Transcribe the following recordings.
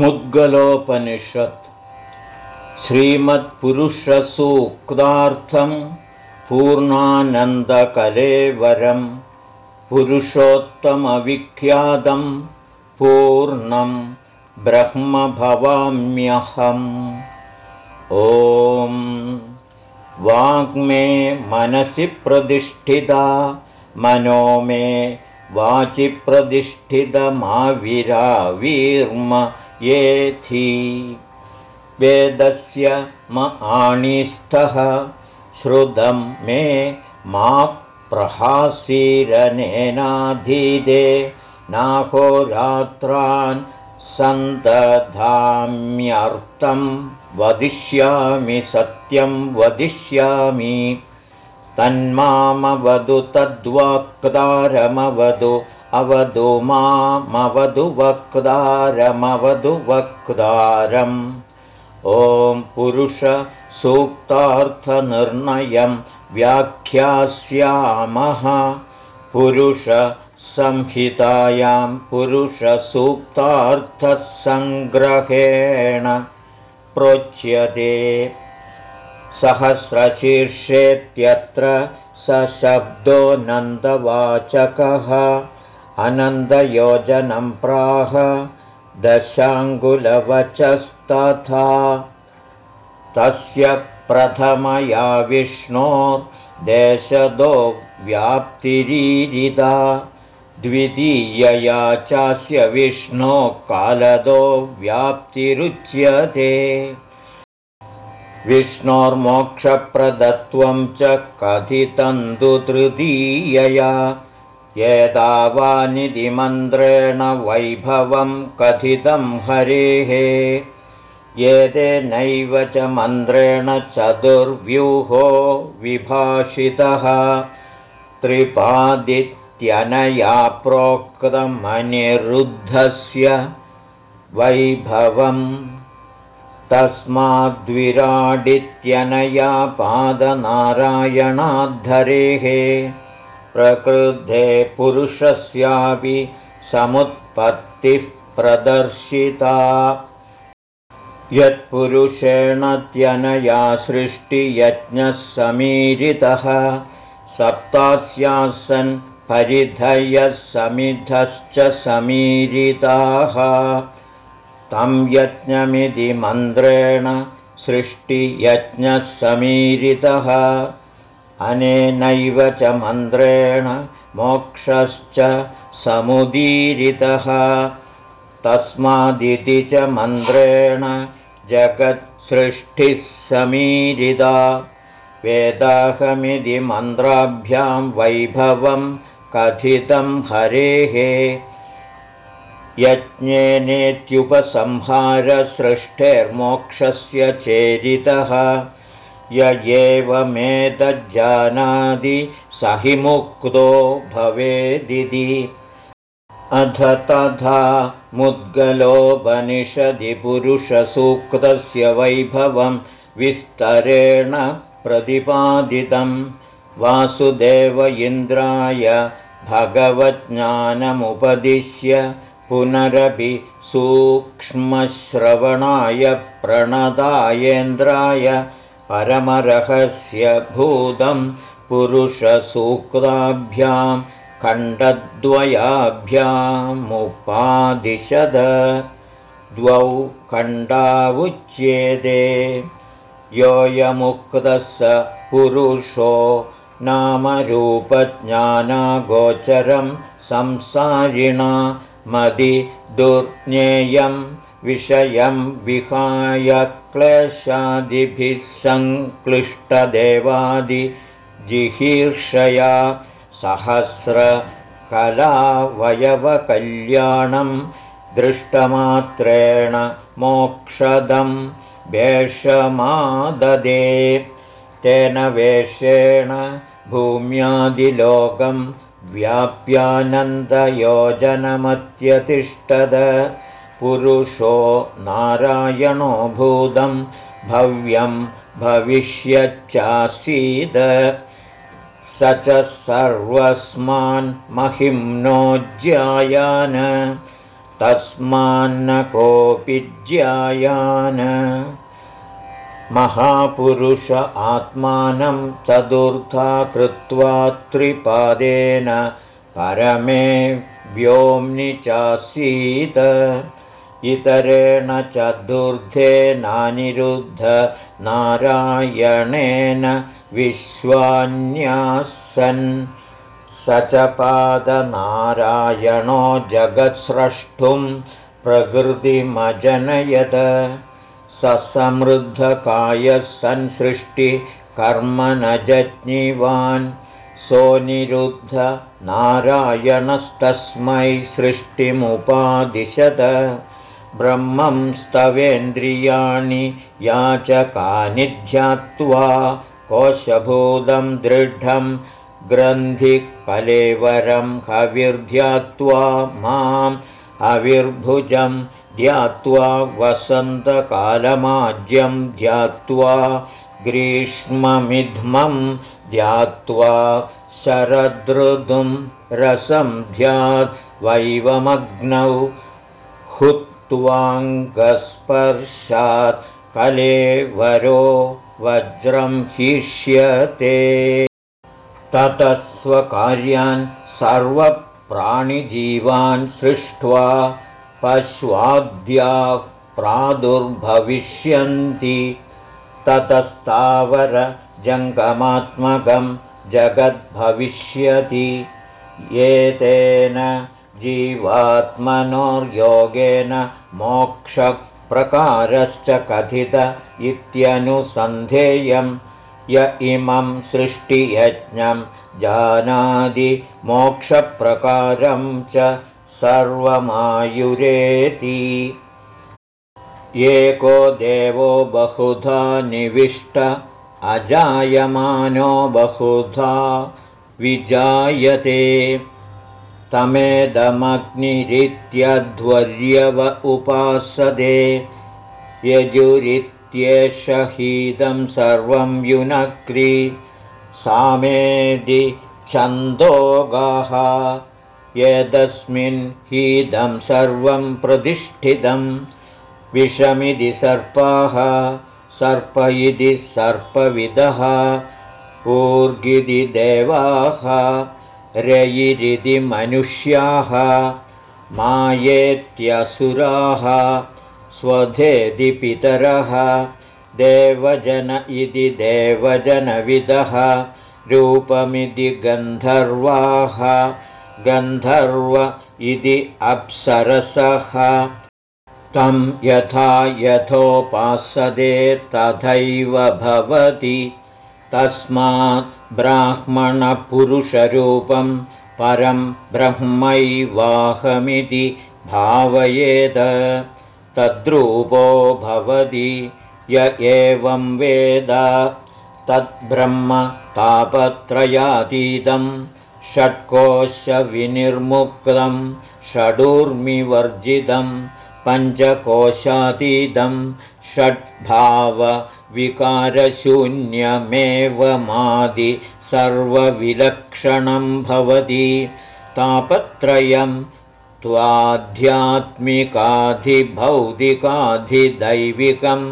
मुद्गलोपनिषत् श्रीमत्पुरुषसूक्तार्थं पूर्णानन्दकलेवरं पुरुषोत्तमविख्यातं पूर्णं ब्रह्मभवाम्यहम्। ॐ वाङ्मे मनसि प्रतिष्ठिता मनो मे वाचि प्रतिष्ठितमाविरावीर्म येथि वेदस्य म आणिस्थः श्रुतं मे मा प्रहासीरनेनाधीदे नाहोरात्रान् सन्दधाम्यर्थं वदिष्यामि सत्यं वदिष्यामि तन्मामवदु तद्वक्तारमवदु अवधु मामवधु वक्तारमवधु वक्तारम् ॐ पुरुषसूक्तार्थनिर्णयं व्याख्यास्यामः। पुरुषसंहितायां पुरुषसूक्तार्थसङ्ग्रहेण प्रोच्यते। सहस्रशीर्षेत्यत्र सशब्दो नन्दवाचकः अनन्दयोजनं प्राह दशाङ्गुलवचस्तथा। तस्य प्रथमया विष्णो देशदो व्याप्तिरीरिता द्वितीयया चास्य विष्णो कालदो व्याप्तिरुच्यते विष्णोर्मोक्षप्रदत्वं च कथितन्तु तृतीयया एतावानिति मन्त्रेण वैभवं कथितं हरेः। एतेनैव च मन्त्रेण चतुर्व्यूहो विभाषितः। त्रिपादित्यनया प्रोक्तमनिरुद्धस्य वैभवम् तस्माद्विराडित्यनया पादनारायणाद्धरेः प्रकृद्धे पुरुषस्यापि समुत्पत्तिः प्रदर्शिता त्यनया सृष्टियज्ञः समीरितः। सप्तास्यासन् परिधयः समिधश्च समीरिताः। तं यज्ञमिति मन्त्रेण सृष्टियज्ञः समीरितः अनेनैव च मन्त्रेण मोक्षश्च समुदीरितः। तस्मादिति च मन्त्रेण जगत्सृष्टिः समीरिता। वेदाहमिति मन्त्राभ्यां वैभवं कथितं हरेः। यज्ञेनेत्युपसंहारसृष्टेर्मोक्षस्य चेरितः य एवमेतज्जानादि स हि मुक्तो भवेदिति। अथ तथा मुद्गलोपनिषदि पुरुषसूक्तस्य वैभवं विस्तरेण प्रतिपादितं। वासुदेव इन्द्राय भगवज्ञानमुपदिश्य पुनरपि सूक्ष्मश्रवणाय प्रणदायेन्द्राय परमरहस्यभूतं पुरुषसूक्ताभ्यां खण्डद्वयाभ्यामुपादिशद। द्वौ खण्डावुच्येते योऽयमुक्तः स पुरुषो नामरूपज्ञानागोचरं संसारिणा मदि दुर्ज्ञेयं विषयं विहाय क्लेशादिभिः सङ्क्लिष्टदेवादिजिहीर्षया सहस्रकलावयवकल्याणं दृष्टमात्रेण मोक्षदं वेषमाददे। तेन वेषेण भूम्यादिलोकं व्याप्यानन्दयोजनमत्यतिष्ठद पुरुषो नारायणो भूतं भव्यं भविष्यच्चासीद। स च सर्वस्मान् महिम्नोज्जायान तस्मान्न कोऽपि ज्यायान। महापुरुष आत्मानं चतुर्था कृत्वा त्रिपादेन परमे व्योम्नि चासीत् इतरेण चतुर्थेनानिरुद्ध नारायणेन विश्वान्यासन्। स च पादनारायणो जगत्स्रष्टुं प्रकृतिमजनयद स समृद्धकायः सन्सृष्टिकर्म न सोऽनिरुद्ध नारायणस्तस्मै सृष्टिमुपादिशत ब्रह्मं स्तवेन्द्रियाणि याचकानि ध्यात्वा कोशभूतं दृढं ग्रन्थिकलेवरं हविर्ध्यात्वा माम् अविर्भुजं ध्यात्वा वसन्तकालमाज्यं ध्यात्वा ग्रीष्ममिध्मं ध्यात्वा शरदृदुं रसं ध्यात् वैवमग्नौ हुत्वाङ्गस्पर्शात् कलेवरो वज्रं हिष्यते। ततस्वकार्यान् सर्वप्राणिजीवान् सृष्ट्वा पश्वाद्याः प्रादुर्भविष्यन्ति। ततस्तावरजङ्गमात्मकं जगद्भविष्यति। एतेन जीवात्मनोर्योगेन मोक्षप्रकारश्च कथित इत्यनुसन्धेयं य इमं सृष्टियज्ञं जानादि मोक्षप्रकारं च सर्वमायुरेति। एको देवो बहुधा निविष्ट अजायमानो बहुधा विजायते तमेदमग्निरित्यध्वर्यव उपासदे यजुरित्येष हीदं सर्वं युनक्रि सामेदि छन्दोगाः यदस्मिन् हीदं सर्वं प्रतिष्ठितं विषमिति सर्पाः सर्प इति सर्पविदः ऊर्गिति देवाः रयिरिति मनुष्याः मायेत्यसुराः स्वधेति पितरः देवजन इति देवजनविदः रूपमिति गन्धर्वाः गन्धर्व इति अप्सरसः। तं यथा यथोपासदे तथैव भवति तस्मात् ब्राह्मणपुरुषरूपं परं ब्रह्मैवाहमिति भावयेत तद्रूपो भवति य एवं वेद। तद्ब्रह्म तापत्रयातीतं षट्कोशविनिर्मुक्तं षडूर्मिवर्जितं पञ्चकोशातीतं षड्भावविकारशून्यमेवमादि सर्वविलक्षणं भवति। तापत्रयं त्वाध्यात्मिकाधिभौतिकाधिदैविकं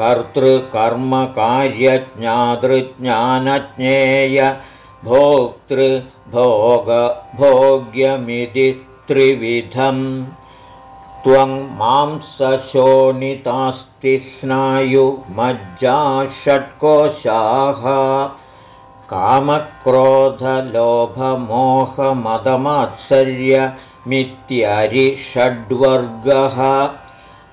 कर्तृकर्मकार्यज्ञातृज्ञानज्ञेय भोक्तृभोगभोग्यमिति त्रिविधम् त्वं मांसशोणितास्ति स्नायुमज्जा षट्कोशाः कामक्रोधलोभमोहमदमात्सर्यमित्यरिषड्वर्गः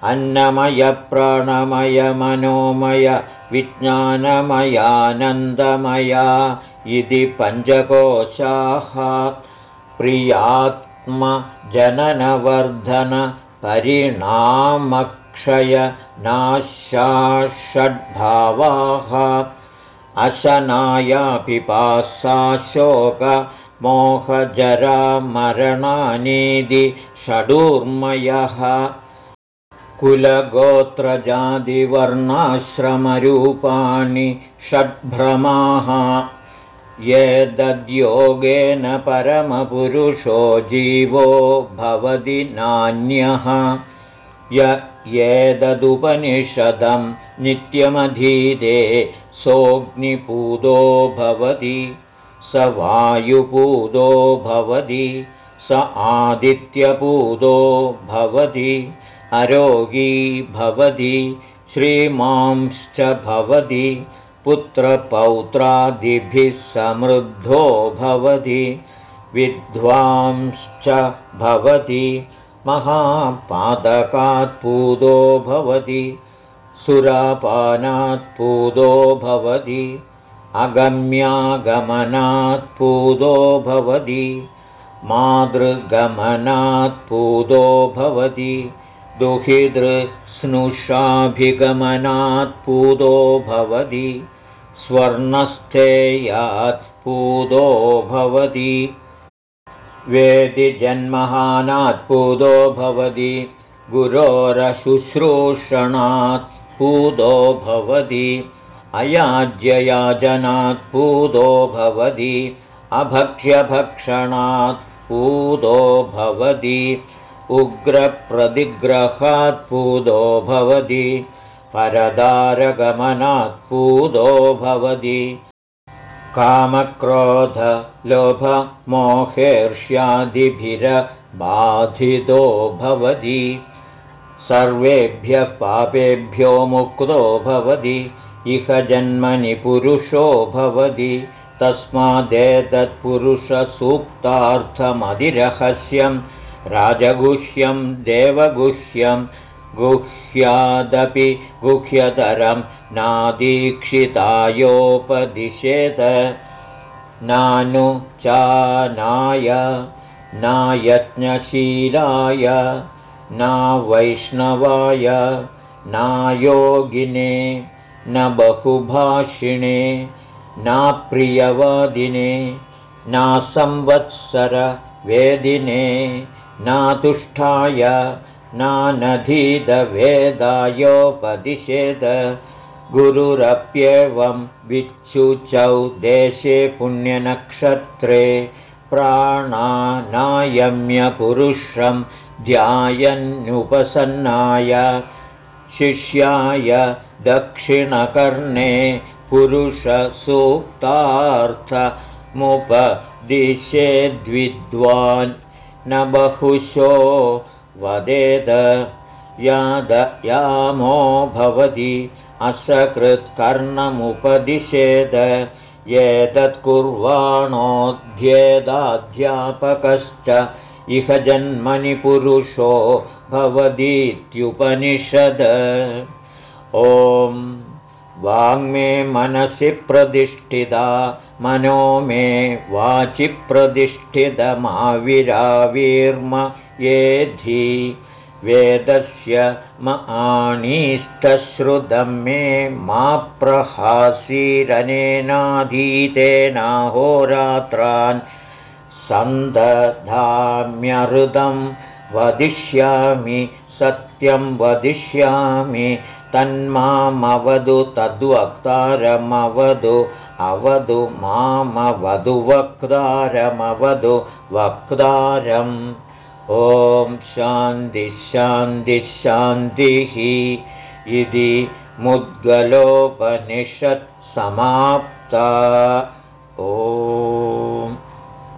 अन्नमयप्राणमयमनोमय विज्ञानमयानन्दमया इति पञ्चकोशाः। प्रियात्मजननवर्धन परिणामक्षयनाशाषड्भावाः अशनायापिपासा शोकमोहजरामरणानीदि षडूर्मयः कुलगोत्रजादिवर्णाश्रमरूपाणि षड्भ्रमाः यदद्योगेन परमपुरुषो जीवो भवति नान्यः। य एतदुपनिषदं नित्यमधीते सोऽग्निपूतो भवति स वायुपूतो भवति स आदित्यपूतो भवति अरोगी भवति श्रीमांश्च भवति पुत्रपौत्रादिभिः समृद्धो भवति विद्वांश्च भवति महापादकात्पूतो भवति सुरापानात्पूतो भवति अगम्यागमनात्पूतो भवति मातृगमनात्पूतो भवति दुहितृस्नुषाभिगमनात्पूतो भवति स्वर्णस्थेयात् पूतो भवति। वेदिजन्महानात् पूतो भवति। गुरोरशुश्रूषणात् पूतो भवति। अयाज्ययाजनात् पूतो भवति। अभक्ष्यभक्षणात् पूतो भवति। उग्रप्रतिग्रहात् पूतो भवति परदारगमनात् पूतो भवति। कामक्रोधलोभमोहेर्ष्यादिभिरबाधितो भवति। सर्वेभ्यः पापेभ्यो मुक्तो भवति। इह जन्मनि पुरुषो भवति। तस्मादेतत्पुरुषसूक्तार्थमधिरहस्यं। राजगुह्यं देवगुह्यं गुह्यादपि गुह्यतरं नादीक्षितायोपदिशेत। नानुचानाय नायज्ञशीलाय न वैष्णवाय नायोगिने न बहुभाषिणे न प्रियवादिने न संवत्सरवेदिने न तुष्टाय नानधीतवेदायोपदिशेत गुरुरप्येवं विच्छुचौ देशे पुण्यनक्षत्रे प्राणानायम्यपुरुषं ध्यायन्नुपसन्नाय। शिष्याय दक्षिणकर्णे पुरुषसूक्तार्थमुपदिशेद्विद्वान् न बहुशो वदेद। यादयामो भवति असकृत्कर्णमुपदिशेद। एतत्कुर्वाणोऽध्येदाध्यापकश्च इह जन्मनि पुरुषो भवतीत्युपनिषद ॐ वाङ्मे मनसि प्रतिष्ठिता मनो मे वाचि प्रतिष्ठितमाविराविर्म येधि वेदस्य म आणीष्ठश्रुतं मे मा प्रहासीरनेनाधीतेनाहोरात्रान् सन्दधाम्यहृदं वदिष्यामि सत्यं वदिष्यामि तन्मामवधु तद्वक्तारमवधु अवधु मामवधु वक्तारमवधु वक्तारम् ॐ शान्तिः इति मुद्गलोपनिषत्समाप्ता ओ